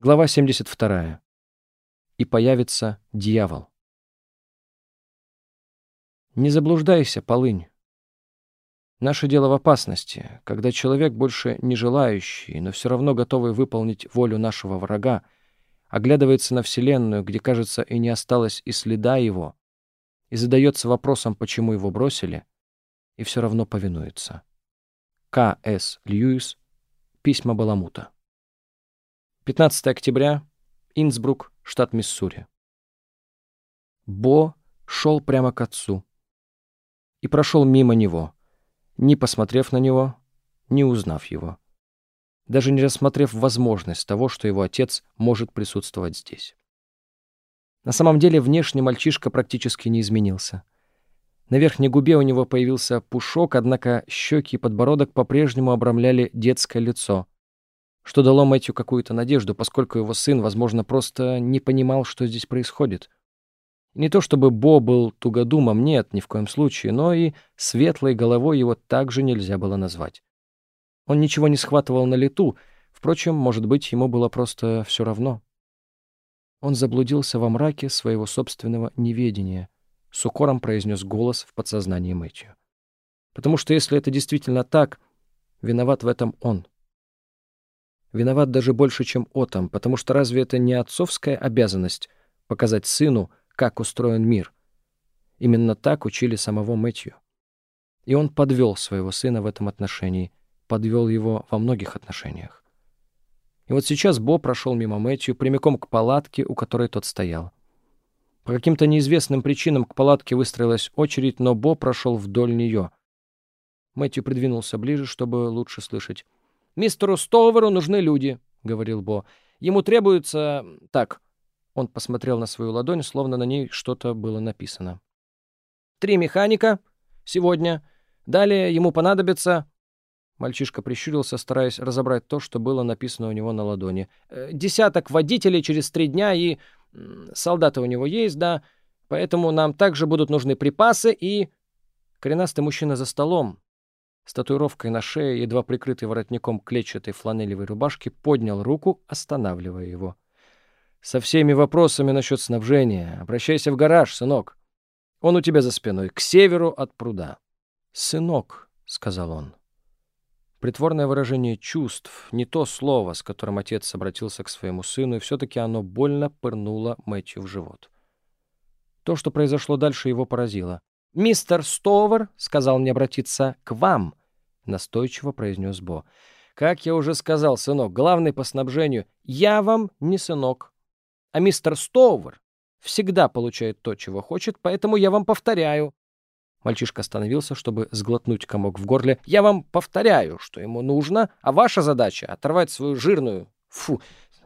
Глава 72. И появится дьявол. Не заблуждайся, полынь. Наше дело в опасности, когда человек, больше не желающий, но все равно готовый выполнить волю нашего врага, оглядывается на Вселенную, где, кажется, и не осталось и следа его, и задается вопросом, почему его бросили, и все равно повинуется. К. С. Льюис. Письма Баламута. 15 октября. Инсбрук, штат Миссури. Бо шел прямо к отцу и прошел мимо него, не посмотрев на него, не узнав его, даже не рассмотрев возможность того, что его отец может присутствовать здесь. На самом деле внешне мальчишка практически не изменился. На верхней губе у него появился пушок, однако щеки и подбородок по-прежнему обрамляли детское лицо — что дало Мэтью какую-то надежду, поскольку его сын, возможно, просто не понимал, что здесь происходит. Не то чтобы Бо был тугодумом, нет, ни в коем случае, но и светлой головой его также нельзя было назвать. Он ничего не схватывал на лету, впрочем, может быть, ему было просто все равно. Он заблудился во мраке своего собственного неведения, с укором произнес голос в подсознании Мэтью. Потому что если это действительно так, виноват в этом он — Виноват даже больше, чем Отом, потому что разве это не отцовская обязанность показать сыну, как устроен мир? Именно так учили самого Мэтью. И он подвел своего сына в этом отношении, подвел его во многих отношениях. И вот сейчас Бо прошел мимо Мэтью прямиком к палатке, у которой тот стоял. По каким-то неизвестным причинам к палатке выстроилась очередь, но Бо прошел вдоль нее. Мэтью придвинулся ближе, чтобы лучше слышать. «Мистеру Стоверу нужны люди», — говорил Бо. «Ему требуется... так...» Он посмотрел на свою ладонь, словно на ней что-то было написано. «Три механика. Сегодня. Далее ему понадобится...» Мальчишка прищурился, стараясь разобрать то, что было написано у него на ладони. «Э, «Десяток водителей через три дня и... Солдаты у него есть, да. Поэтому нам также будут нужны припасы и...» Коренастый мужчина за столом, с татуировкой на шее, едва прикрытый воротником клетчатой фланелевой рубашки, поднял руку, останавливая его. «Со всеми вопросами насчет снабжения обращайся в гараж, сынок. Он у тебя за спиной, к северу от пруда». «Сынок», — сказал он. Притворное выражение чувств, не то слово, с которым отец обратился к своему сыну, и все-таки оно больно пырнуло Мэтью в живот. То, что произошло дальше, его поразило. «Мистер Стовер сказал мне обратиться к вам», настойчиво произнес Бо. «Как я уже сказал, сынок, главный по снабжению, я вам не сынок, а мистер Стоувер всегда получает то, чего хочет, поэтому я вам повторяю». Мальчишка остановился, чтобы сглотнуть комок в горле. «Я вам повторяю, что ему нужно, а ваша задача — оторвать свою жирную, фу,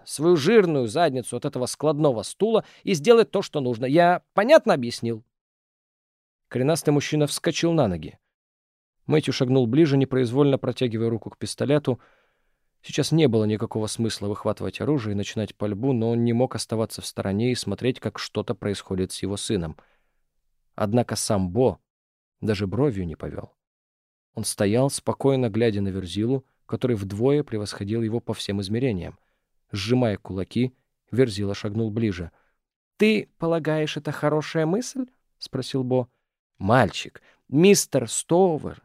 свою жирную задницу от этого складного стула и сделать то, что нужно. Я понятно объяснил?» Коренастый мужчина вскочил на ноги. Мэтью шагнул ближе, непроизвольно протягивая руку к пистолету. Сейчас не было никакого смысла выхватывать оружие и начинать пальбу, но он не мог оставаться в стороне и смотреть, как что-то происходит с его сыном. Однако сам Бо даже бровью не повел. Он стоял, спокойно глядя на Верзилу, который вдвое превосходил его по всем измерениям. Сжимая кулаки, Верзила шагнул ближе. «Ты полагаешь, это хорошая мысль?» — спросил Бо. «Мальчик, мистер Стовер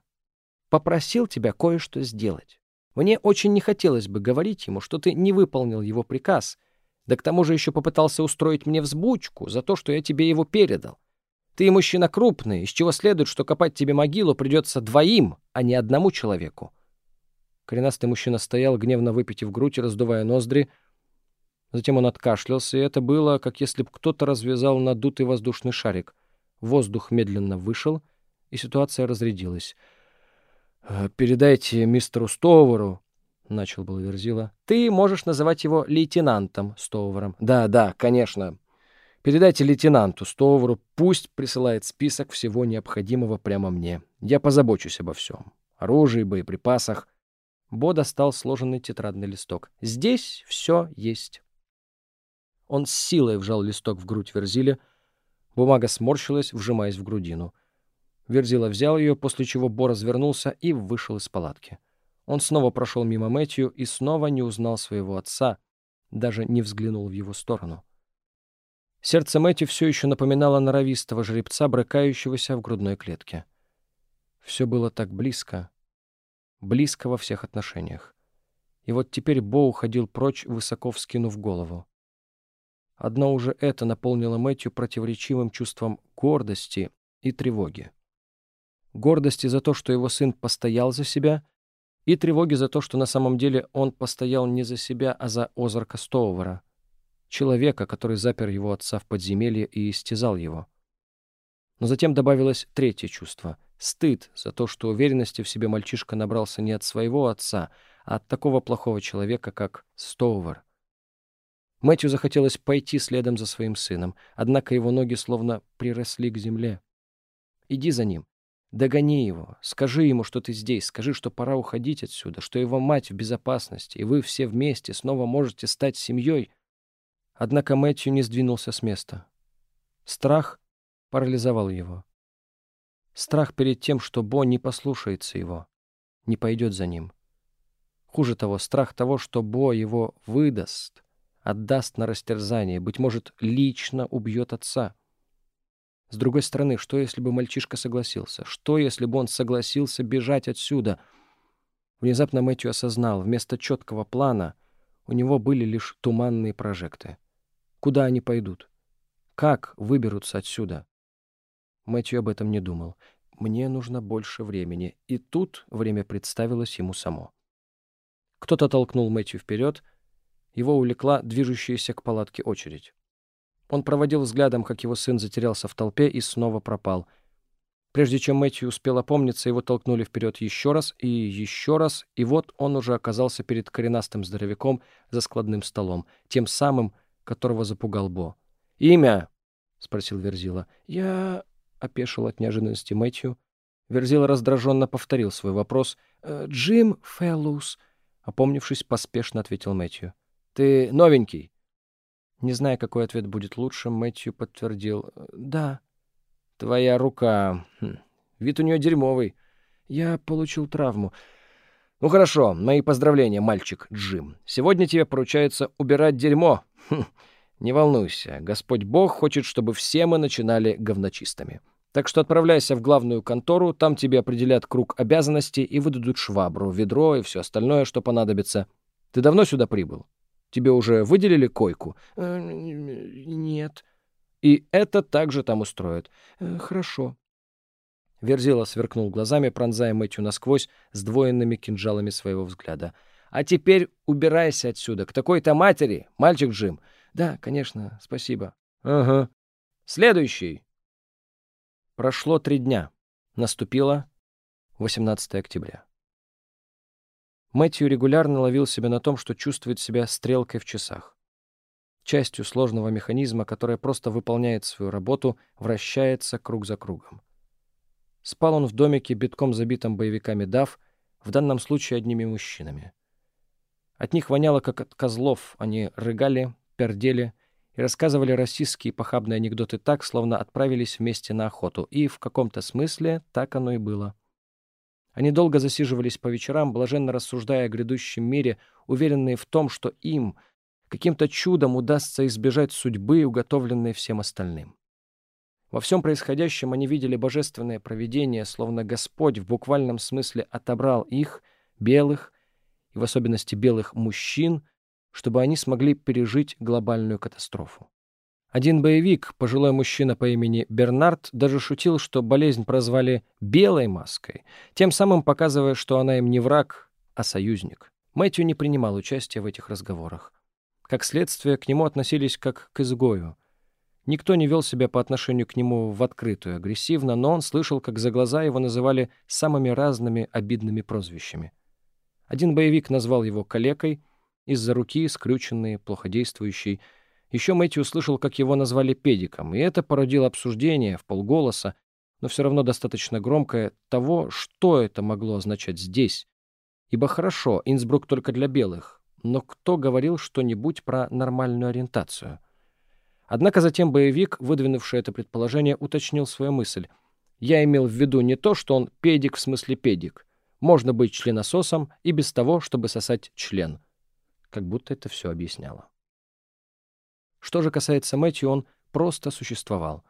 попросил тебя кое-что сделать. Мне очень не хотелось бы говорить ему, что ты не выполнил его приказ, да к тому же еще попытался устроить мне взбучку за то, что я тебе его передал. Ты мужчина крупный, из чего следует, что копать тебе могилу придется двоим, а не одному человеку. Коренастый мужчина стоял, гневно выпитив грудь и раздувая ноздри. Затем он откашлялся, и это было, как если бы кто-то развязал надутый воздушный шарик. Воздух медленно вышел, и ситуация разрядилась — «Передайте мистеру Стоуверу», — начал был Верзила. «Ты можешь называть его лейтенантом Стоувером». «Да, да, конечно. Передайте лейтенанту Стоуверу, пусть присылает список всего необходимого прямо мне. Я позабочусь обо всем. Оружии, боеприпасах». Бо достал сложенный тетрадный листок. «Здесь все есть». Он с силой вжал листок в грудь Верзиля. Бумага сморщилась, вжимаясь в грудину. Верзила взял ее, после чего Бо развернулся и вышел из палатки. Он снова прошел мимо Мэтью и снова не узнал своего отца, даже не взглянул в его сторону. Сердце Мэтью все еще напоминало норовистого жеребца, брыкающегося в грудной клетке. Все было так близко, близко во всех отношениях. И вот теперь Бо уходил прочь, высоко вскинув голову. Одно уже это наполнило Мэтью противоречивым чувством гордости и тревоги. Гордости за то, что его сын постоял за себя, и тревоги за то, что на самом деле он постоял не за себя, а за Озарка Стоувера, человека, который запер его отца в подземелье и истязал его. Но затем добавилось третье чувство — стыд за то, что уверенности в себе мальчишка набрался не от своего отца, а от такого плохого человека, как Стоувер. Мэтью захотелось пойти следом за своим сыном, однако его ноги словно приросли к земле. «Иди за ним. Догони его. Скажи ему, что ты здесь. Скажи, что пора уходить отсюда, что его мать в безопасности, и вы все вместе снова можете стать семьей». Однако Мэтью не сдвинулся с места. Страх парализовал его. Страх перед тем, что Бо не послушается его, не пойдет за ним. Хуже того, страх того, что Бо его выдаст, отдаст на растерзание, быть может, лично убьет отца. С другой стороны, что если бы мальчишка согласился? Что если бы он согласился бежать отсюда? Внезапно Мэтью осознал, вместо четкого плана у него были лишь туманные прожекты. Куда они пойдут? Как выберутся отсюда? Мэтью об этом не думал. Мне нужно больше времени. И тут время представилось ему само. Кто-то толкнул Мэтью вперед. Его увлекла движущаяся к палатке очередь. Он проводил взглядом, как его сын затерялся в толпе и снова пропал. Прежде чем Мэтью успел опомниться, его толкнули вперед еще раз и еще раз, и вот он уже оказался перед коренастым здоровяком за складным столом, тем самым, которого запугал Бо. «Имя?» — спросил Верзила. «Я...» — опешил от неожиданности Мэтью. Верзила раздраженно повторил свой вопрос. «Э, «Джим Феллус», — опомнившись, поспешно ответил Мэтью. «Ты новенький?» Не зная, какой ответ будет лучше, Мэтью подтвердил. «Да». «Твоя рука... Хм. Вид у нее дерьмовый. Я получил травму. Ну хорошо, мои поздравления, мальчик Джим. Сегодня тебе поручается убирать дерьмо. Хм. Не волнуйся, Господь Бог хочет, чтобы все мы начинали говночистами. Так что отправляйся в главную контору, там тебе определят круг обязанностей и выдадут швабру, ведро и все остальное, что понадобится. Ты давно сюда прибыл? Тебе уже выделили койку? Э, нет. И это также там устроят. Э, хорошо. Верзила сверкнул глазами, пронзая Мэтью насквозь сдвоенными кинжалами своего взгляда. «А теперь убирайся отсюда, к такой-то матери, мальчик Джим. Да, конечно, спасибо. Ага. Следующий. Прошло три дня. Наступило 18 октября. Мэтью регулярно ловил себя на том, что чувствует себя стрелкой в часах. Частью сложного механизма, которая просто выполняет свою работу, вращается круг за кругом. Спал он в домике, битком забитом боевиками ДАВ, в данном случае одними мужчинами. От них воняло, как от козлов, они рыгали, пердели и рассказывали российские похабные анекдоты так, словно отправились вместе на охоту, и в каком-то смысле так оно и было. Они долго засиживались по вечерам, блаженно рассуждая о грядущем мире, уверенные в том, что им каким-то чудом удастся избежать судьбы, уготовленной всем остальным. Во всем происходящем они видели божественное провидение, словно Господь в буквальном смысле отобрал их, белых, и в особенности белых мужчин, чтобы они смогли пережить глобальную катастрофу. Один боевик, пожилой мужчина по имени Бернард, даже шутил, что болезнь прозвали «белой маской», тем самым показывая, что она им не враг, а союзник. Мэтью не принимал участия в этих разговорах. Как следствие, к нему относились как к изгою. Никто не вел себя по отношению к нему в открытую, агрессивно, но он слышал, как за глаза его называли самыми разными обидными прозвищами. Один боевик назвал его «калекой», из-за руки, скрюченной, плоходействующей. Еще Мэтью услышал, как его назвали педиком, и это породило обсуждение в полголоса, но все равно достаточно громкое, того, что это могло означать здесь. Ибо хорошо, Инсбрук только для белых, но кто говорил что-нибудь про нормальную ориентацию? Однако затем боевик, выдвинувший это предположение, уточнил свою мысль. Я имел в виду не то, что он педик в смысле педик. Можно быть членососом и без того, чтобы сосать член как будто это все объясняло. Что же касается Мэтью, он просто существовал.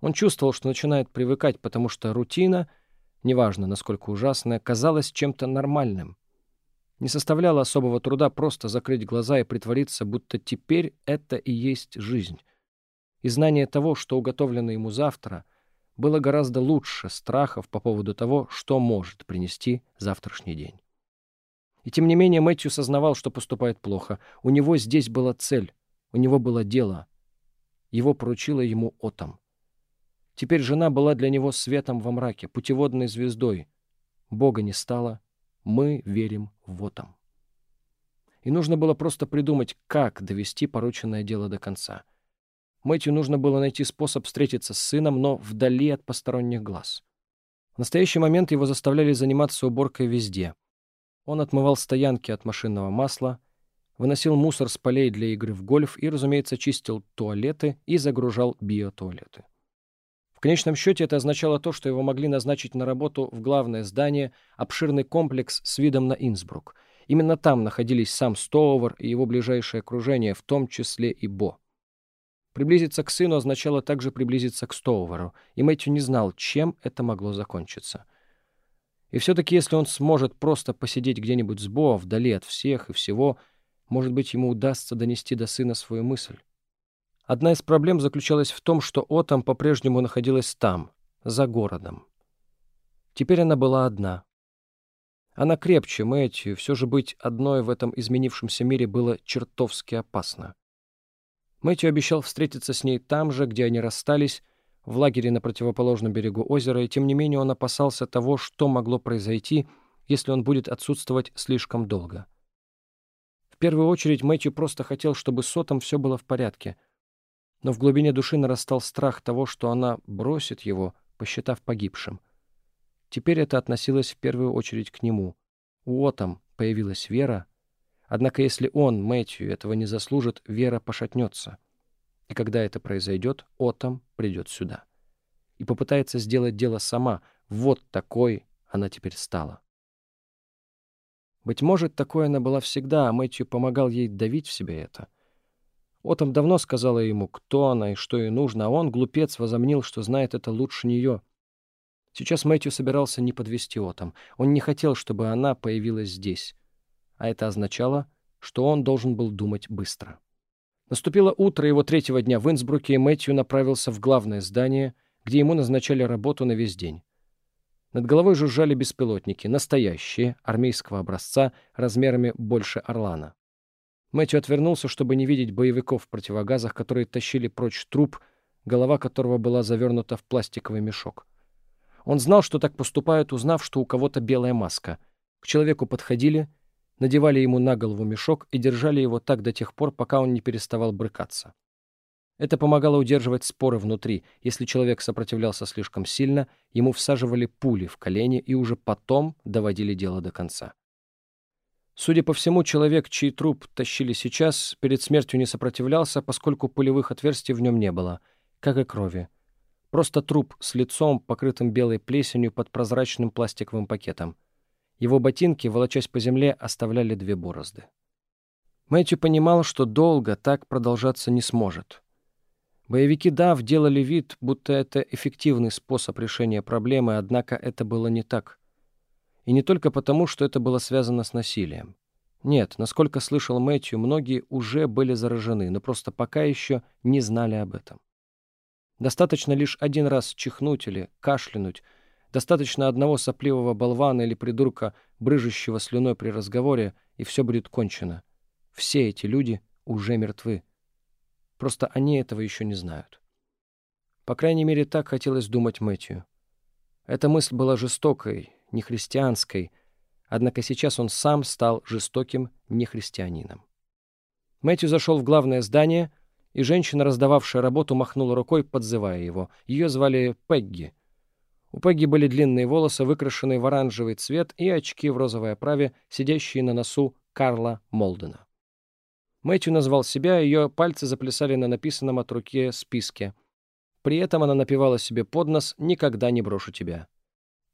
Он чувствовал, что начинает привыкать, потому что рутина, неважно насколько ужасная, казалась чем-то нормальным. Не составляло особого труда просто закрыть глаза и притвориться, будто теперь это и есть жизнь. И знание того, что уготовлено ему завтра, было гораздо лучше страхов по поводу того, что может принести завтрашний день. И тем не менее Мэтью сознавал, что поступает плохо. У него здесь была цель, у него было дело. Его поручила ему Отом. Теперь жена была для него светом во мраке, путеводной звездой. Бога не стало, мы верим в Отом. И нужно было просто придумать, как довести порученное дело до конца. Мэтью нужно было найти способ встретиться с сыном, но вдали от посторонних глаз. В настоящий момент его заставляли заниматься уборкой везде. Он отмывал стоянки от машинного масла, выносил мусор с полей для игры в гольф и, разумеется, чистил туалеты и загружал биотуалеты. В конечном счете это означало то, что его могли назначить на работу в главное здание, обширный комплекс с видом на Инсбрук. Именно там находились сам Стоувер и его ближайшее окружение, в том числе и Бо. Приблизиться к сыну означало также приблизиться к Стоуверу, и Мэтью не знал, чем это могло закончиться. И все-таки, если он сможет просто посидеть где-нибудь с Бо, вдали от всех и всего, может быть, ему удастся донести до сына свою мысль. Одна из проблем заключалась в том, что Отом по-прежнему находилась там, за городом. Теперь она была одна. Она крепче Мэтью, все же быть одной в этом изменившемся мире было чертовски опасно. Мэтью обещал встретиться с ней там же, где они расстались, в лагере на противоположном берегу озера, и тем не менее он опасался того, что могло произойти, если он будет отсутствовать слишком долго. В первую очередь Мэтью просто хотел, чтобы с Отом все было в порядке — но в глубине души нарастал страх того, что она бросит его, посчитав погибшим. Теперь это относилось в первую очередь к нему. У Отом появилась вера, однако если он, Мэтью, этого не заслужит, вера пошатнется. И когда это произойдет, Отом придет сюда. И попытается сделать дело сама. Вот такой она теперь стала. Быть может, такой она была всегда, а Мэтью помогал ей давить в себе это — Отом давно сказала ему, кто она и что ей нужно, а он, глупец, возомнил, что знает это лучше нее. Сейчас Мэтью собирался не подвести Отом. Он не хотел, чтобы она появилась здесь. А это означало, что он должен был думать быстро. Наступило утро его третьего дня в Инсбруке, и Мэтью направился в главное здание, где ему назначали работу на весь день. Над головой жужжали беспилотники, настоящие, армейского образца, размерами больше Орлана. Мэтью отвернулся, чтобы не видеть боевиков в противогазах, которые тащили прочь труп, голова которого была завернута в пластиковый мешок. Он знал, что так поступают, узнав, что у кого-то белая маска. К человеку подходили, надевали ему на голову мешок и держали его так до тех пор, пока он не переставал брыкаться. Это помогало удерживать споры внутри. Если человек сопротивлялся слишком сильно, ему всаживали пули в колени и уже потом доводили дело до конца. Судя по всему, человек, чей труп тащили сейчас, перед смертью не сопротивлялся, поскольку пулевых отверстий в нем не было, как и крови. Просто труп с лицом, покрытым белой плесенью под прозрачным пластиковым пакетом. Его ботинки, волочась по земле, оставляли две борозды. Мэтью понимал, что долго так продолжаться не сможет. Боевики ДАВ делали вид, будто это эффективный способ решения проблемы, однако это было не так — и не только потому, что это было связано с насилием. Нет, насколько слышал Мэтью, многие уже были заражены, но просто пока еще не знали об этом. Достаточно лишь один раз чихнуть или кашлянуть, достаточно одного сопливого болвана или придурка, брыжущего слюной при разговоре, и все будет кончено. Все эти люди уже мертвы. Просто они этого еще не знают. По крайней мере, так хотелось думать Мэтью. Эта мысль была жестокой, нехристианской, однако сейчас он сам стал жестоким нехристианином. Мэтью зашел в главное здание, и женщина, раздававшая работу, махнула рукой, подзывая его. Ее звали Пегги. У Пегги были длинные волосы, выкрашенные в оранжевый цвет, и очки в розовой оправе, сидящие на носу Карла Молдена. Мэтью назвал себя, ее пальцы заплясали на написанном от руки списке. При этом она напевала себе под нос «Никогда не брошу тебя».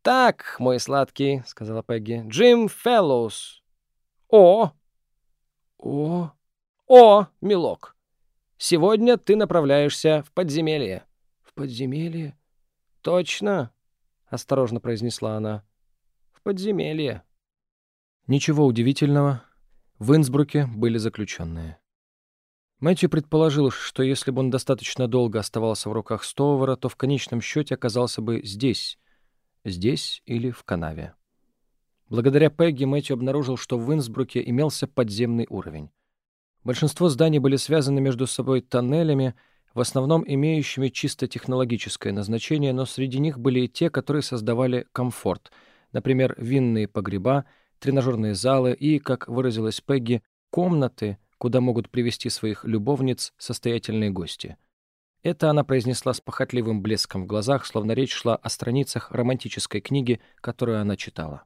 «Так, мой сладкий», — сказала Пегги, — «Джим Феллоус». «О!» «О!» «О, милок!» Сегодня ты направляешься в подземелье». «В подземелье?» «Точно», — осторожно произнесла она. «В подземелье». Ничего удивительного. В Инсбруке были заключенные. Мэтью предположил, что если бы он достаточно долго оставался в руках Стоувера, то в конечном счете оказался бы здесь, здесь или в канаве. Благодаря Пегги Мэтью обнаружил, что в Инсбруке имелся подземный уровень. Большинство зданий были связаны между собой тоннелями, в основном имеющими чисто технологическое назначение, но среди них были и те, которые создавали комфорт, например, винные погреба, тренажерные залы и, как выразилась Пегги, комнаты, куда могут привести своих любовниц состоятельные гости. Это она произнесла с похотливым блеском в глазах, словно речь шла о страницах романтической книги, которую она читала.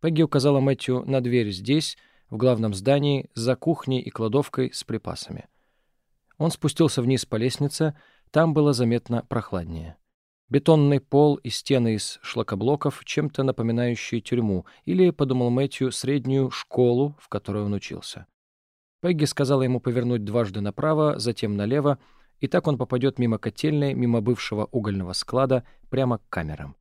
Пегги указала Мэтью на дверь здесь, в главном здании, за кухней и кладовкой с припасами. Он спустился вниз по лестнице, там было заметно прохладнее. Бетонный пол и стены из шлакоблоков, чем-то напоминающие тюрьму, или, подумал Мэтью, среднюю школу, в которой он учился. Пегги сказала ему повернуть дважды направо, затем налево, и так он попадет мимо котельной, мимо бывшего угольного склада, прямо к камерам.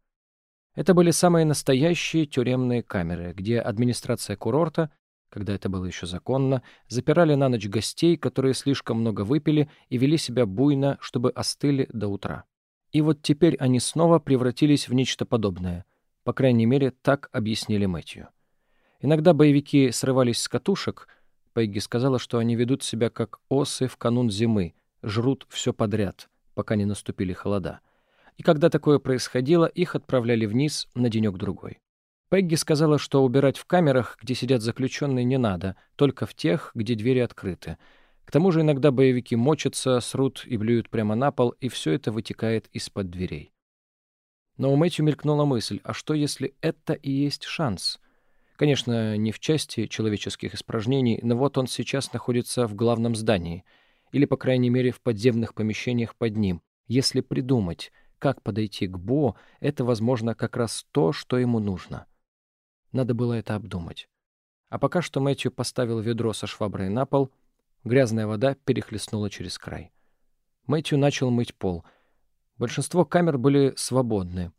Это были самые настоящие тюремные камеры, где администрация курорта когда это было еще законно, запирали на ночь гостей, которые слишком много выпили и вели себя буйно, чтобы остыли до утра. И вот теперь они снова превратились в нечто подобное. По крайней мере, так объяснили Мэтью. Иногда боевики срывались с катушек. Пегги сказала, что они ведут себя как осы в канун зимы, жрут все подряд, пока не наступили холода. И когда такое происходило, их отправляли вниз на денек-другой. Пегги сказала, что убирать в камерах, где сидят заключенные, не надо, только в тех, где двери открыты. К тому же иногда боевики мочатся, срут и блюют прямо на пол, и все это вытекает из-под дверей. Но у Мэтью мелькнула мысль, а что если это и есть шанс? Конечно, не в части человеческих испражнений, но вот он сейчас находится в главном здании, или, по крайней мере, в подземных помещениях под ним. Если придумать, как подойти к Бо, это, возможно, как раз то, что ему нужно. Надо было это обдумать. А пока что Мэтью поставил ведро со шваброй на пол, грязная вода перехлестнула через край. Мэтью начал мыть пол. Большинство камер были свободны.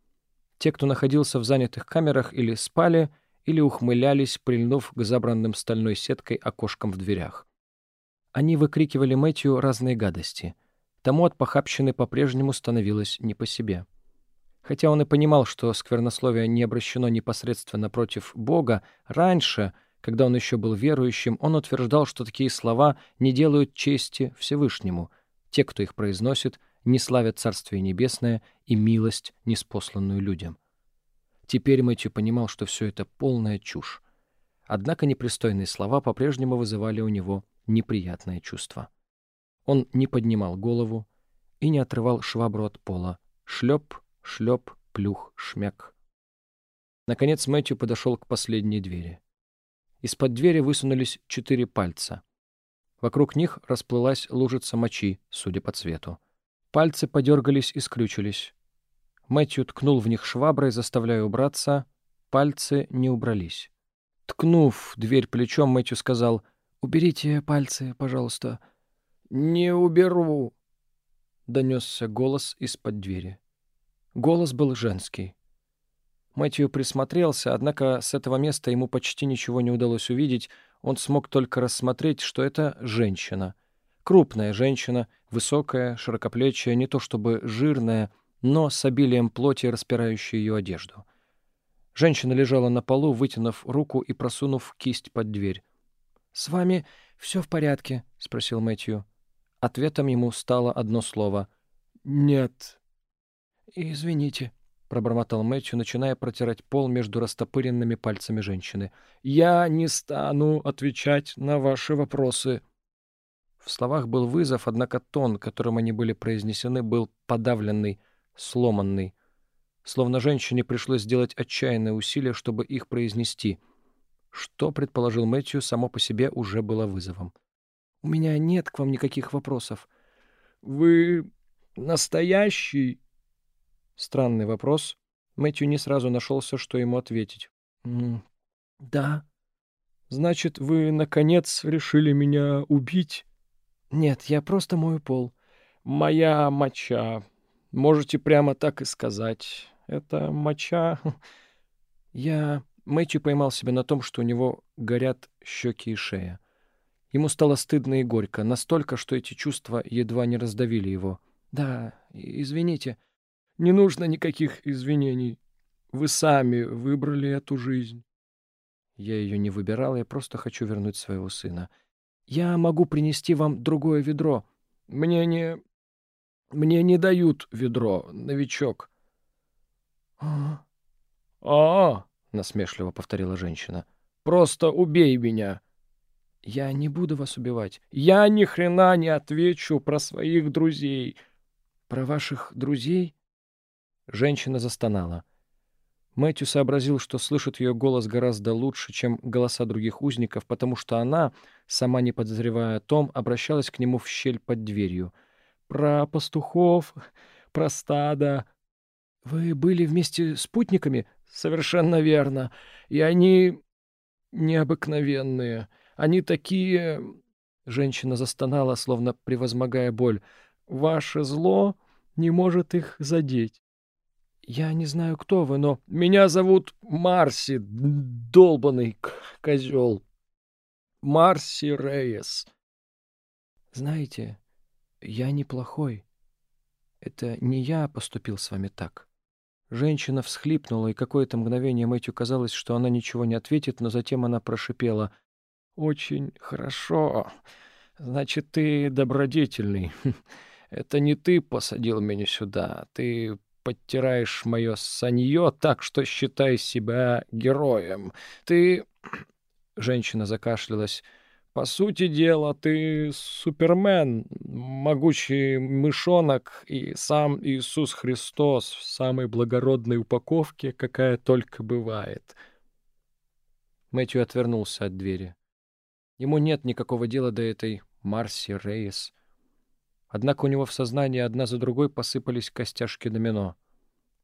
Те, кто находился в занятых камерах, или спали, или ухмылялись, прильнув к забранным стальной сеткой окошкам в дверях. Они выкрикивали Мэтью разные гадости. Тому от похабщины по-прежнему становилось не по себе. — Хотя он и понимал, что сквернословие не обращено непосредственно против Бога, раньше, когда он еще был верующим, он утверждал, что такие слова не делают чести Всевышнему. Те, кто их произносит, не славят Царствие Небесное и милость, неспосланную людям. Теперь Мэтью понимал, что все это полная чушь. Однако непристойные слова по-прежнему вызывали у него неприятное чувство. Он не поднимал голову и не отрывал швабру от пола. Шлеп, Шлеп, плюх, шмяк. Наконец Мэтью подошел к последней двери. Из-под двери высунулись четыре пальца. Вокруг них расплылась лужица мочи, судя по цвету. Пальцы подергались и скрючились. Мэтью ткнул в них шваброй, заставляя убраться. Пальцы не убрались. Ткнув дверь плечом, Мэтью сказал, «Уберите пальцы, пожалуйста». «Не уберу», — донесся голос из-под двери. Голос был женский. Мэтью присмотрелся, однако с этого места ему почти ничего не удалось увидеть, он смог только рассмотреть, что это женщина. Крупная женщина, высокая, широкоплечая, не то чтобы жирная, но с обилием плоти, распирающей ее одежду. Женщина лежала на полу, вытянув руку и просунув кисть под дверь. «С вами все в порядке?» — спросил Мэтью. Ответом ему стало одно слово. «Нет». «Извините», — пробормотал Мэтью, начиная протирать пол между растопыренными пальцами женщины. «Я не стану отвечать на ваши вопросы». В словах был вызов, однако тон, которым они были произнесены, был подавленный, сломанный. Словно женщине пришлось сделать отчаянное усилие, чтобы их произнести. Что, предположил Мэтью, само по себе уже было вызовом. «У меня нет к вам никаких вопросов». «Вы настоящий Странный вопрос. Мэтью не сразу нашелся, что ему ответить. «Да». «Значит, вы, наконец, решили меня убить?» Нет, я просто мою пол. Моя моча. Можете прямо так и сказать. Это моча. Я... Мэтью поймал себя на том, что у него горят щеки и шея. Ему стало стыдно и горько, настолько, что эти чувства едва не раздавили его. «Да, извините. Не нужно никаких извинений. Вы сами выбрали эту жизнь». Я ее не выбирал, я просто хочу вернуть своего сына. Я могу принести вам другое ведро. Мне не... Мне не дают ведро, новичок. «А, -а, — насмешливо повторила женщина. «Просто убей меня!» «Я не буду вас убивать. Я ни хрена не отвечу про своих друзей». «Про ваших друзей?» Женщина застонала. Мэтью сообразил, что слышит ее голос гораздо лучше, чем голоса других узников, потому что она, сама не подозревая о том, обращалась к нему в щель под дверью. «Про пастухов, про стадо». «Вы были вместе с путниками?» Совершенно верно. И они необыкновенные. Они такие... Женщина застонала, словно превозмогая боль. Ваше зло не может их задеть. Я не знаю, кто вы, но... Меня зовут Марси, долбанный козел. Марси Рейес. Знаете, я неплохой. Это не я поступил с вами так. Женщина всхлипнула, и какое-то мгновение Мэтью казалось, что она ничего не ответит, но затем она прошипела. «Очень хорошо. Значит, ты добродетельный. Это не ты посадил меня сюда. Ты подтираешь мое санье так, что считай себя героем. Ты...» Женщина закашлялась. По сути дела, ты Супермен, могучий мышонок и сам Иисус Христос в самой благородной упаковке, какая только бывает. Мэтью отвернулся от двери. Ему нет никакого дела до этой Марси Рейс. Однако у него в сознании одна за другой посыпались костяшки домино.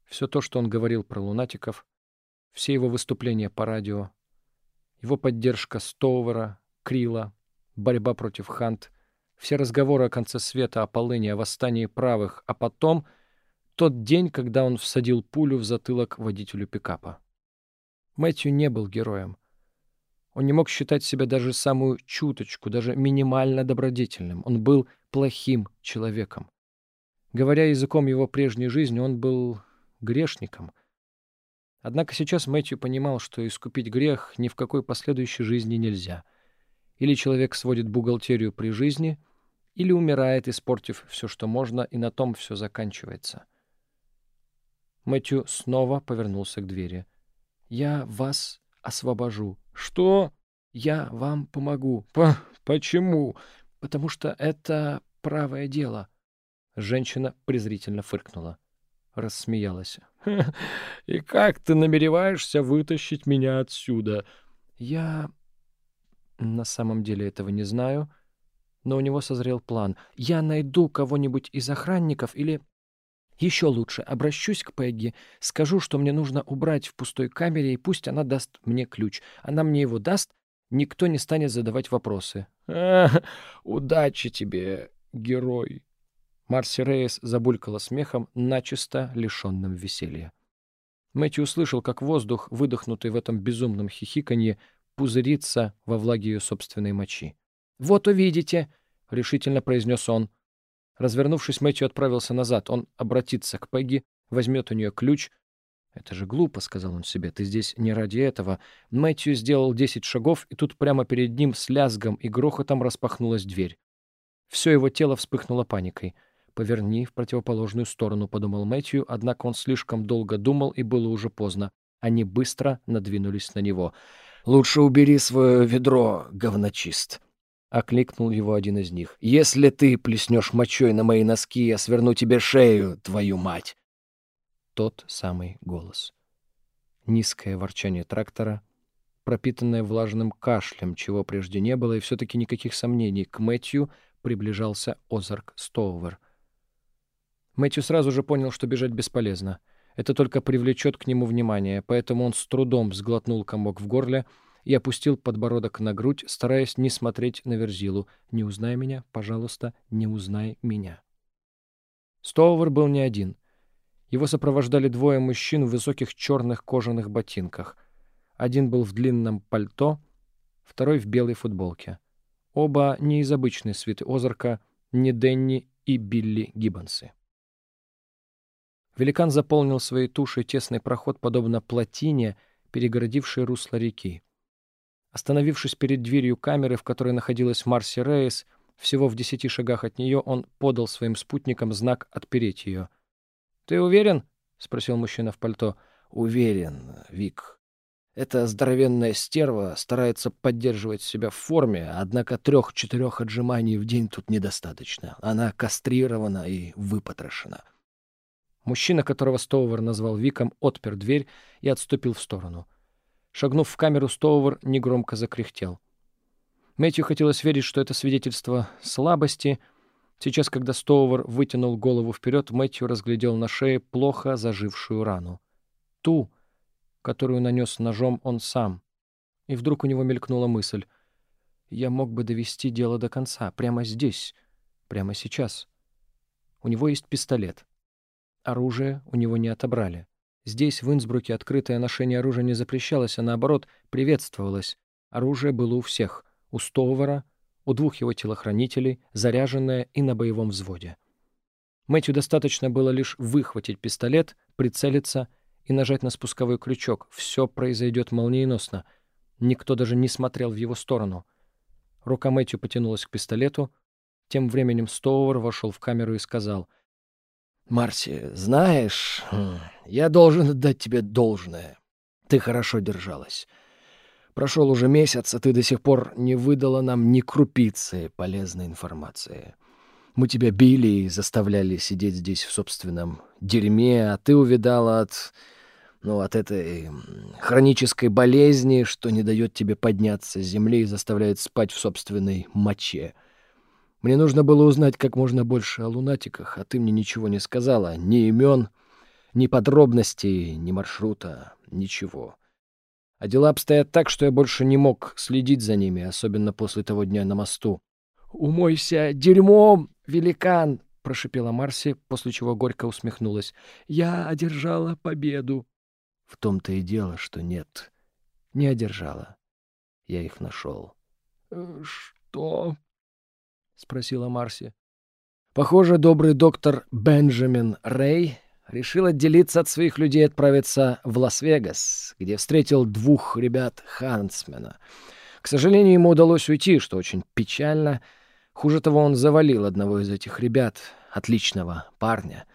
Все то, что он говорил про лунатиков, все его выступления по радио, его поддержка Стоувера, Крила, борьба против Хант, все разговоры о конце света, о полыне, о восстании правых, а потом тот день, когда он всадил пулю в затылок водителю пикапа. Мэтью не был героем. Он не мог считать себя даже самую чуточку, даже минимально добродетельным. Он был плохим человеком. Говоря языком его прежней жизни, он был грешником. Однако сейчас Мэтью понимал, что искупить грех ни в какой последующей жизни нельзя — или человек сводит бухгалтерию при жизни, или умирает, испортив все, что можно, и на том все заканчивается. Мэтью снова повернулся к двери. «Я вас освобожу». «Что?» «Я вам помогу». По «Почему?» «Потому что это правое дело». Женщина презрительно фыркнула. Рассмеялась. «И как ты намереваешься вытащить меня отсюда?» «Я на самом деле этого не знаю, но у него созрел план. Я найду кого-нибудь из охранников или... Еще лучше, обращусь к Пегги, скажу, что мне нужно убрать в пустой камере, и пусть она даст мне ключ. Она мне его даст, никто не станет задавать вопросы. Удачи тебе, герой. Марси Рейс забулькала смехом, начисто лишенным веселья. Мэтью услышал, как воздух, выдохнутый в этом безумном хихиканье, пузыриться во влаге ее собственной мочи. «Вот увидите!» — решительно произнес он. Развернувшись, Мэтью отправился назад. Он обратится к Пегги, возьмет у нее ключ. «Это же глупо», — сказал он себе, — «ты здесь не ради этого». Мэтью сделал десять шагов, и тут прямо перед ним с лязгом и грохотом распахнулась дверь. Все его тело вспыхнуло паникой. «Поверни в противоположную сторону», — подумал Мэтью, однако он слишком долго думал, и было уже поздно. Они быстро надвинулись на него. «Лучше убери свое ведро, говночист», — окликнул его один из них. «Если ты плеснешь мочой на мои носки, я сверну тебе шею, твою мать!» Тот самый голос. Низкое ворчание трактора, пропитанное влажным кашлем, чего прежде не было, и все-таки никаких сомнений. К Мэтью приближался Озарк Стоувер. Мэтью сразу же понял, что бежать бесполезно — это только привлечет к нему внимание, поэтому он с трудом сглотнул комок в горле и опустил подбородок на грудь, стараясь не смотреть на Верзилу. «Не узнай меня, пожалуйста, не узнай меня». Стоувер был не один. Его сопровождали двое мужчин в высоких черных кожаных ботинках. Один был в длинном пальто, второй в белой футболке. Оба не из обычной свиты Озарка, не Денни и Билли Гиббонсы. Великан заполнил своей тушей тесный проход, подобно плотине, перегородившей русло реки. Остановившись перед дверью камеры, в которой находилась Марси Рейс, всего в десяти шагах от нее он подал своим спутникам знак отпереть ее. «Ты уверен?» — спросил мужчина в пальто. «Уверен, Вик. Эта здоровенная стерва старается поддерживать себя в форме, однако трех-четырех отжиманий в день тут недостаточно. Она кастрирована и выпотрошена». Мужчина, которого Стоувер назвал Виком, отпер дверь и отступил в сторону. Шагнув в камеру, Стоувер негромко закряхтел. Мэтью хотелось верить, что это свидетельство слабости. Сейчас, когда Стоувер вытянул голову вперед, Мэтью разглядел на шее плохо зажившую рану. Ту, которую нанес ножом он сам. И вдруг у него мелькнула мысль. «Я мог бы довести дело до конца, прямо здесь, прямо сейчас. У него есть пистолет. Оружие у него не отобрали. Здесь, в Инсбруке, открытое ношение оружия не запрещалось, а наоборот, приветствовалось. Оружие было у всех. У Стоувера, у двух его телохранителей, заряженное и на боевом взводе. Мэтью достаточно было лишь выхватить пистолет, прицелиться и нажать на спусковой крючок. Все произойдет молниеносно. Никто даже не смотрел в его сторону. Рука Мэтью потянулась к пистолету. Тем временем Стоувер вошел в камеру и сказал — Марси, знаешь, я должен отдать тебе должное. Ты хорошо держалась. Прошел уже месяц, а ты до сих пор не выдала нам ни крупицы полезной информации. Мы тебя били и заставляли сидеть здесь в собственном дерьме, а ты увидала от... ну, от этой хронической болезни, что не дает тебе подняться с земли и заставляет спать в собственной моче — мне нужно было узнать как можно больше о лунатиках, а ты мне ничего не сказала. Ни имен, ни подробностей, ни маршрута, ничего. А дела обстоят так, что я больше не мог следить за ними, особенно после того дня на мосту. «Умойся дерьмом, великан!» — прошипела Марси, после чего горько усмехнулась. «Я одержала победу». В том-то и дело, что нет, не одержала. Я их нашел. «Э, «Что?» — спросила Марси. Похоже, добрый доктор Бенджамин Рэй решил отделиться от своих людей и отправиться в Лас-Вегас, где встретил двух ребят Хансмена. К сожалению, ему удалось уйти, что очень печально. Хуже того, он завалил одного из этих ребят, отличного парня.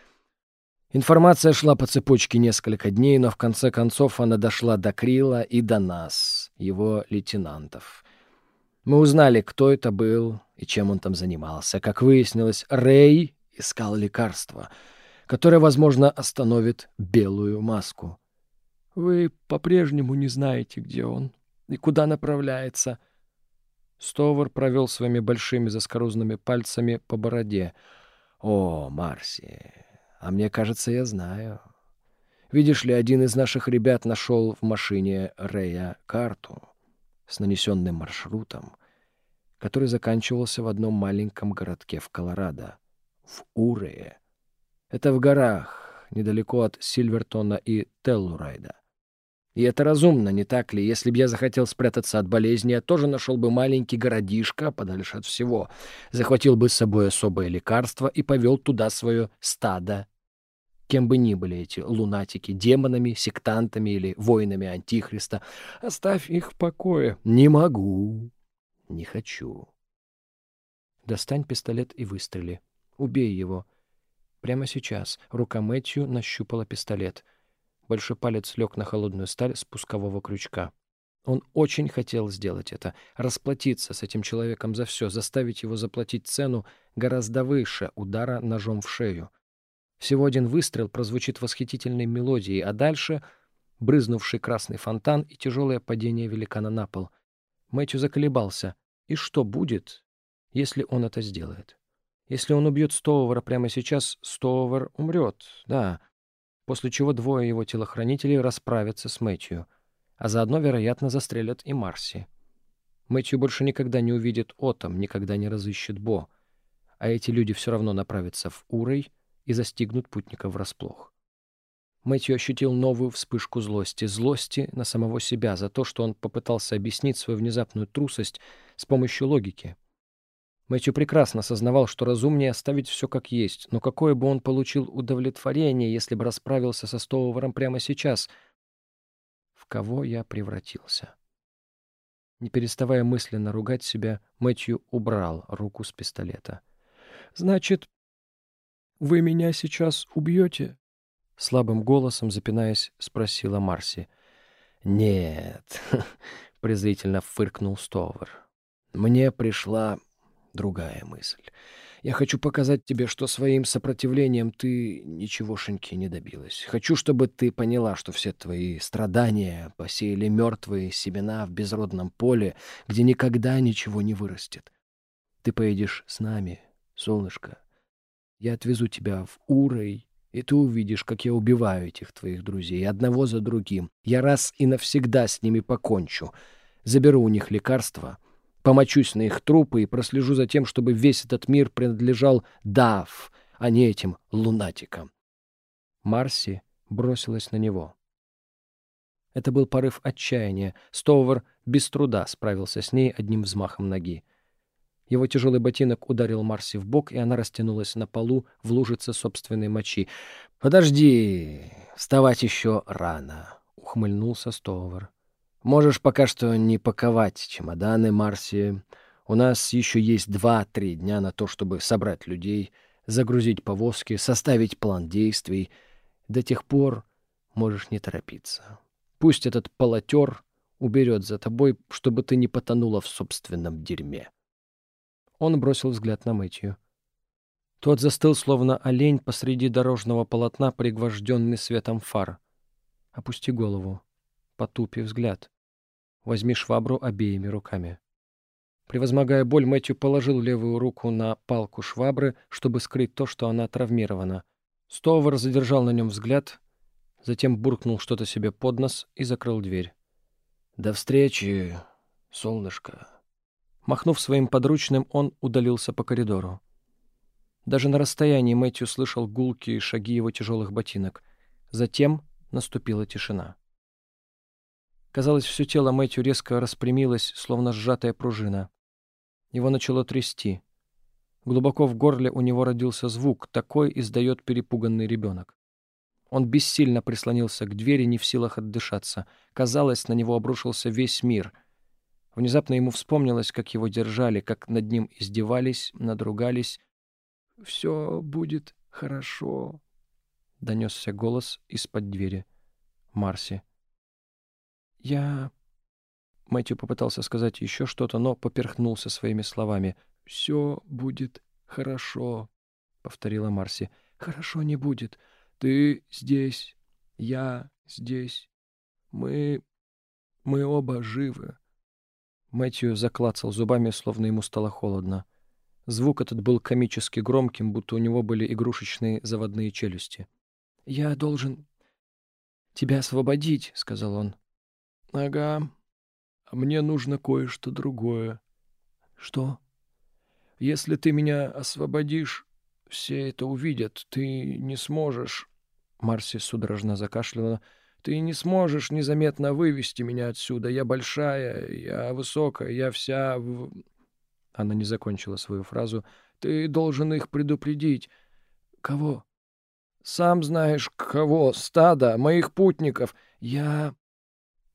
Информация шла по цепочке несколько дней, но в конце концов она дошла до Крила и до нас, его лейтенантов. Мы узнали, кто это был и чем он там занимался. Как выяснилось, Рэй искал лекарство, которое, возможно, остановит белую маску. «Вы по-прежнему не знаете, где он и куда направляется». Стовар провел своими большими заскорузными пальцами по бороде. «О, Марси, а мне кажется, я знаю. Видишь ли, один из наших ребят нашел в машине Рэя карту с нанесенным маршрутом, который заканчивался в одном маленьком городке в Колорадо, в Урее. Это в горах, недалеко от Сильвертона и Теллурайда. И это разумно, не так ли? Если бы я захотел спрятаться от болезни, я тоже нашел бы маленький городишко подальше от всего, захватил бы с собой особое лекарство и повел туда свое стадо кем бы ни были эти лунатики, демонами, сектантами или воинами Антихриста. Оставь их в покое. Не могу. Не хочу. Достань пистолет и выстрели. Убей его. Прямо сейчас рука Мэтью нащупала пистолет. Большой палец лег на холодную сталь спускового крючка. Он очень хотел сделать это, расплатиться с этим человеком за все, заставить его заплатить цену гораздо выше удара ножом в шею. Всего один выстрел прозвучит восхитительной мелодией, а дальше — брызнувший красный фонтан и тяжелое падение великана на пол. Мэтью заколебался. И что будет, если он это сделает? Если он убьет Стоувера прямо сейчас, Стоувер умрет, да. После чего двое его телохранителей расправятся с Мэтью. а заодно, вероятно, застрелят и Марси. Мэтью больше никогда не увидит Отом, никогда не разыщет Бо, а эти люди все равно направятся в Урой и застигнут путника врасплох. Мэтью ощутил новую вспышку злости. Злости на самого себя за то, что он попытался объяснить свою внезапную трусость с помощью логики. Мэтью прекрасно осознавал, что разумнее оставить все как есть, но какое бы он получил удовлетворение, если бы расправился со Стоувером прямо сейчас — кого я превратился. Не переставая мысленно ругать себя, Мэтью убрал руку с пистолета. «Значит, вы меня сейчас убьете?» Слабым голосом, запинаясь, спросила Марси. «Нет», — презрительно фыркнул Стовер. «Мне пришла другая мысль. Я хочу показать тебе, что своим сопротивлением ты ничегошеньки не добилась. Хочу, чтобы ты поняла, что все твои страдания посеяли мертвые семена в безродном поле, где никогда ничего не вырастет. Ты поедешь с нами, солнышко. Я отвезу тебя в Урой, и ты увидишь, как я убиваю этих твоих друзей, одного за другим. Я раз и навсегда с ними покончу. Заберу у них лекарства — Помочусь на их трупы и прослежу за тем, чтобы весь этот мир принадлежал Дав, а не этим лунатикам. Марси бросилась на него. Это был порыв отчаяния. Стоувер без труда справился с ней одним взмахом ноги. Его тяжелый ботинок ударил Марси в бок, и она растянулась на полу в лужице собственной мочи. «Подожди, вставать еще рано», — ухмыльнулся Стоувер. Можешь пока что не паковать чемоданы, Марси. У нас еще есть два-три дня на то, чтобы собрать людей, загрузить повозки, составить план действий. До тех пор можешь не торопиться. Пусть этот полотер уберет за тобой, чтобы ты не потонула в собственном дерьме. Он бросил взгляд на Мэтью. Тот застыл, словно олень посреди дорожного полотна, пригвожденный светом фар. Опусти голову потупи взгляд. Возьми швабру обеими руками. Превозмогая боль, Мэтью положил левую руку на палку швабры, чтобы скрыть то, что она травмирована. Стовар задержал на нем взгляд, затем буркнул что-то себе под нос и закрыл дверь. «До встречи, солнышко!» Махнув своим подручным, он удалился по коридору. Даже на расстоянии Мэтью слышал гулкие шаги его тяжелых ботинок. Затем наступила тишина. Казалось, все тело Мэтью резко распрямилось, словно сжатая пружина. Его начало трясти. Глубоко в горле у него родился звук, такой издает перепуганный ребенок. Он бессильно прислонился к двери, не в силах отдышаться. Казалось, на него обрушился весь мир. Внезапно ему вспомнилось, как его держали, как над ним издевались, надругались. «Все будет хорошо», — донесся голос из-под двери. Марси. «Я...» Мэтью попытался сказать еще что-то, но поперхнулся своими словами. «Все будет хорошо», — повторила Марси. «Хорошо не будет. Ты здесь, я здесь. Мы... мы оба живы». Мэтью заклацал зубами, словно ему стало холодно. Звук этот был комически громким, будто у него были игрушечные заводные челюсти. «Я должен тебя освободить», — сказал он. «Ага. А мне нужно кое-что другое». «Что?» «Если ты меня освободишь, все это увидят. Ты не сможешь...» Марси судорожно закашляла. «Ты не сможешь незаметно вывести меня отсюда. Я большая, я высокая, я вся в...» Она не закончила свою фразу. «Ты должен их предупредить». «Кого?» «Сам знаешь, кого. Стадо, моих путников. Я...»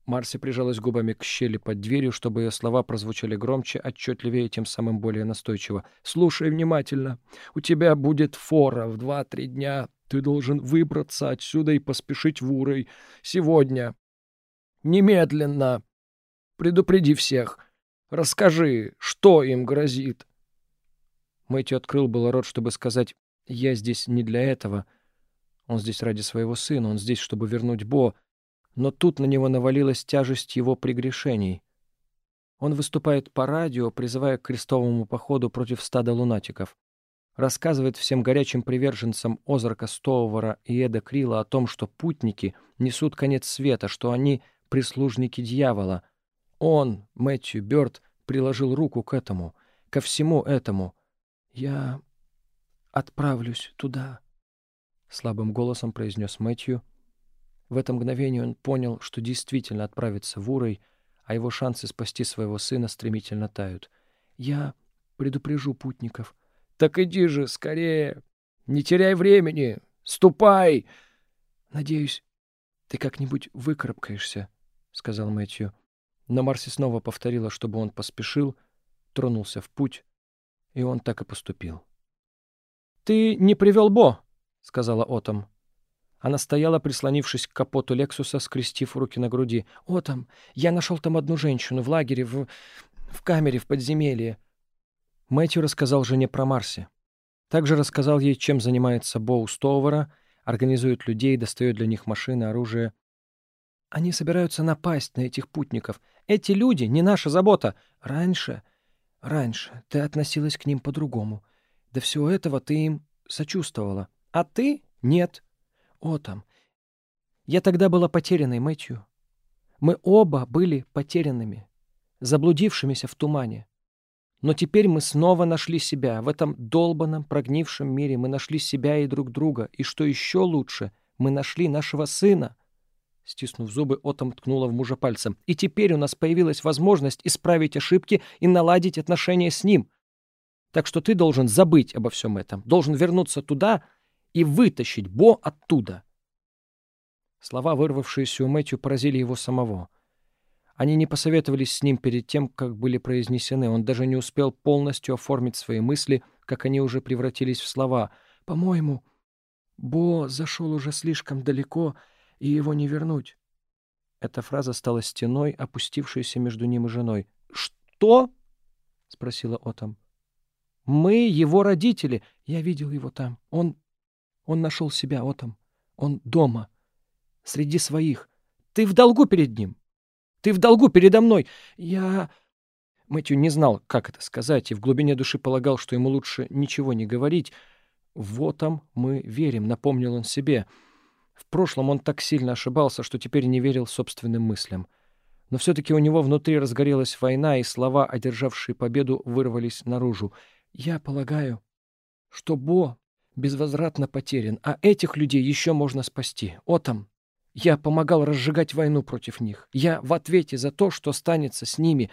Марси прижалась губами к щели под дверью, чтобы ее слова прозвучали громче, отчетливее и тем самым более настойчиво. «Слушай внимательно. У тебя будет фора в два-три дня. Ты должен выбраться отсюда и поспешить в Урой. Сегодня. Немедленно. Предупреди всех. Расскажи, что им грозит». Мэтью открыл было рот, чтобы сказать «Я здесь не для этого. Он здесь ради своего сына, он здесь, чтобы вернуть Бо» но тут на него навалилась тяжесть его прегрешений. Он выступает по радио, призывая к крестовому походу против стада лунатиков. Рассказывает всем горячим приверженцам Озарка Стоувара и Эда Крила о том, что путники несут конец света, что они прислужники дьявола. Он, Мэтью Бёрд, приложил руку к этому, ко всему этому. «Я отправлюсь туда», — слабым голосом произнес Мэтью. В это мгновение он понял, что действительно отправится в Урой, а его шансы спасти своего сына стремительно тают. «Я предупрежу путников». «Так иди же, скорее! Не теряй времени! Ступай!» «Надеюсь, ты как-нибудь выкарабкаешься», — сказал Мэтью. Но Марси снова повторила, чтобы он поспешил, тронулся в путь, и он так и поступил. «Ты не привел Бо», — сказала Отом. Она стояла, прислонившись к капоту Лексуса, скрестив руки на груди. «Отом, я нашел там одну женщину в лагере, в... в камере, в подземелье». Мэтью рассказал жене про Марси. Также рассказал ей, чем занимается Бо у Стоувера, организует людей, достает для них машины, оружие. «Они собираются напасть на этих путников. Эти люди — не наша забота. Раньше, раньше ты относилась к ним по-другому. До всего этого ты им сочувствовала. А ты — нет. О, там. Я тогда была потерянной, Мэтью. Мы оба были потерянными, заблудившимися в тумане. Но теперь мы снова нашли себя. В этом долбанном, прогнившем мире мы нашли себя и друг друга. И что еще лучше, мы нашли нашего сына. Стиснув зубы, Отом ткнула в мужа пальцем. «И теперь у нас появилась возможность исправить ошибки и наладить отношения с ним. Так что ты должен забыть обо всем этом, должен вернуться туда и вытащить Бо оттуда». Слова, вырвавшиеся у Мэтью, поразили его самого. Они не посоветовались с ним перед тем, как были произнесены. Он даже не успел полностью оформить свои мысли, как они уже превратились в слова. «По-моему, Бо зашел уже слишком далеко, — и его не вернуть. Эта фраза стала стеной, опустившейся между ним и женой. «Что?» — спросила Отом. «Мы его родители. Я видел его там. Он... он нашел себя, Отом. Он дома. Среди своих. Ты в долгу перед ним. Ты в долгу передо мной. Я...» Мэтью не знал, как это сказать, и в глубине души полагал, что ему лучше ничего не говорить. «Вот там мы верим», — напомнил он себе. — в прошлом он так сильно ошибался, что теперь не верил собственным мыслям. Но все-таки у него внутри разгорелась война, и слова, одержавшие победу, вырвались наружу. «Я полагаю, что Бо безвозвратно потерян, а этих людей еще можно спасти. Отом, я помогал разжигать войну против них. Я в ответе за то, что станется с ними.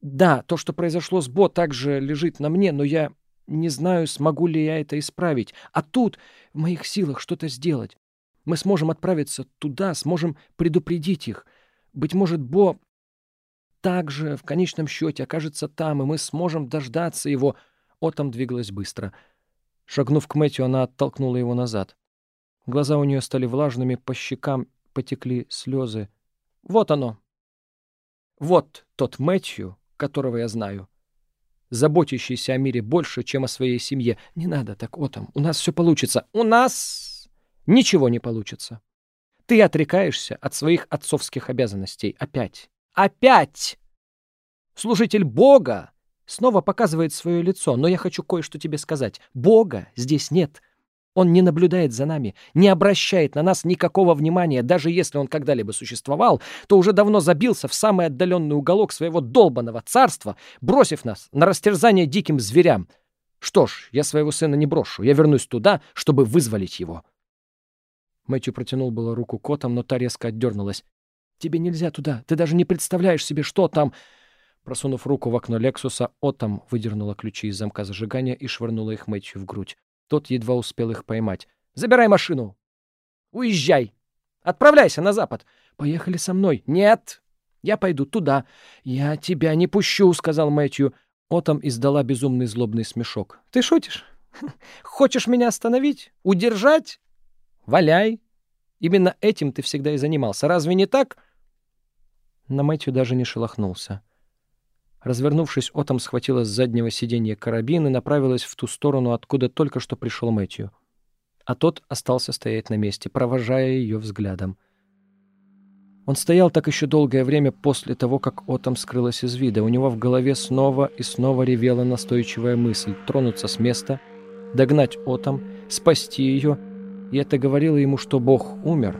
Да, то, что произошло с Бо, также лежит на мне, но я не знаю, смогу ли я это исправить. А тут в моих силах что-то сделать. Мы сможем отправиться туда, сможем предупредить их. Быть может, Бо также в конечном счете окажется там, и мы сможем дождаться его. Отом двигалась быстро. Шагнув к Мэтью, она оттолкнула его назад. Глаза у нее стали влажными, по щекам потекли слезы. Вот оно. Вот тот Мэтью, которого я знаю. Заботящийся о мире больше, чем о своей семье. Не надо так, Отом. У нас все получится. У нас Ничего не получится. Ты отрекаешься от своих отцовских обязанностей. Опять. Опять! Служитель Бога снова показывает свое лицо, но я хочу кое-что тебе сказать. Бога здесь нет. Он не наблюдает за нами, не обращает на нас никакого внимания. Даже если он когда-либо существовал, то уже давно забился в самый отдаленный уголок своего долбанного царства, бросив нас на растерзание диким зверям. Что ж, я своего сына не брошу. Я вернусь туда, чтобы вызволить его. Мэтью протянул было руку котам, но та резко отдернулась. «Тебе нельзя туда. Ты даже не представляешь себе, что там...» Просунув руку в окно Лексуса, Отом выдернула ключи из замка зажигания и швырнула их Мэтью в грудь. Тот едва успел их поймать. «Забирай машину! Уезжай! Отправляйся на запад! Поехали со мной! Нет! Я пойду туда! Я тебя не пущу!» — сказал Мэтью. Отом издала безумный злобный смешок. «Ты шутишь? Хочешь меня остановить? Удержать? Валяй. Именно этим ты всегда и занимался. Разве не так?» На Мэтью даже не шелохнулся. Развернувшись, Отом схватила с заднего сиденья карабин и направилась в ту сторону, откуда только что пришел Мэтью. А тот остался стоять на месте, провожая ее взглядом. Он стоял так еще долгое время после того, как Отом скрылась из вида. У него в голове снова и снова ревела настойчивая мысль тронуться с места, догнать Отом, спасти ее — и это говорило ему, что Бог умер,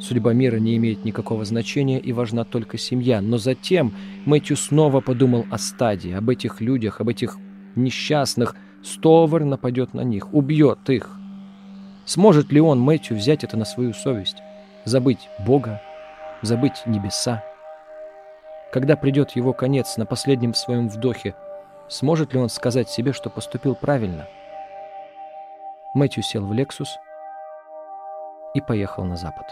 Судьба мира не имеет никакого значения и важна только семья. Но затем Мэтью снова подумал о стадии, об этих людях, об этих несчастных. Стовар нападет на них, убьет их. Сможет ли он, Мэтью, взять это на свою совесть? Забыть Бога, забыть небеса? Когда придет его конец на последнем своем вдохе, сможет ли он сказать себе, что поступил правильно? Мэтью сел в «Лексус» и поехал на запад.